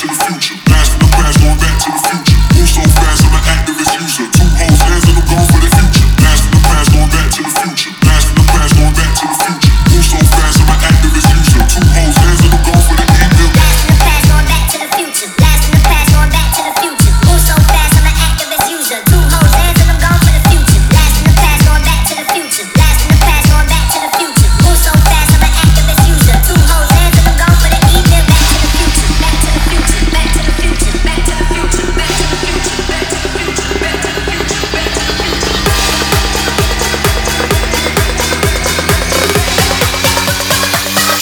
to the future.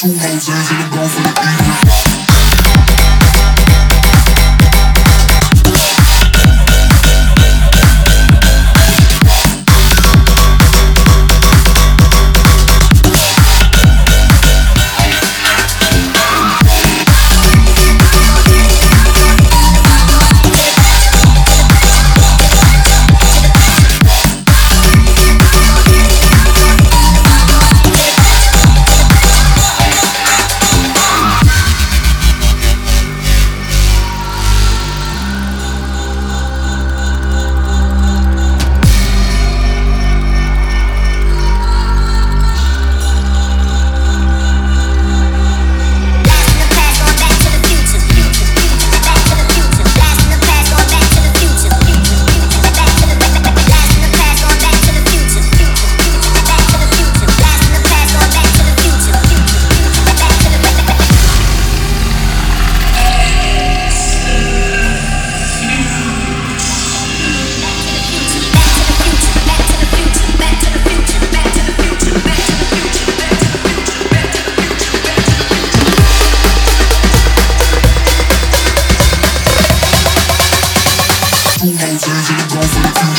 Two hands in the ball for the Jazzy, jazzy, jazzy.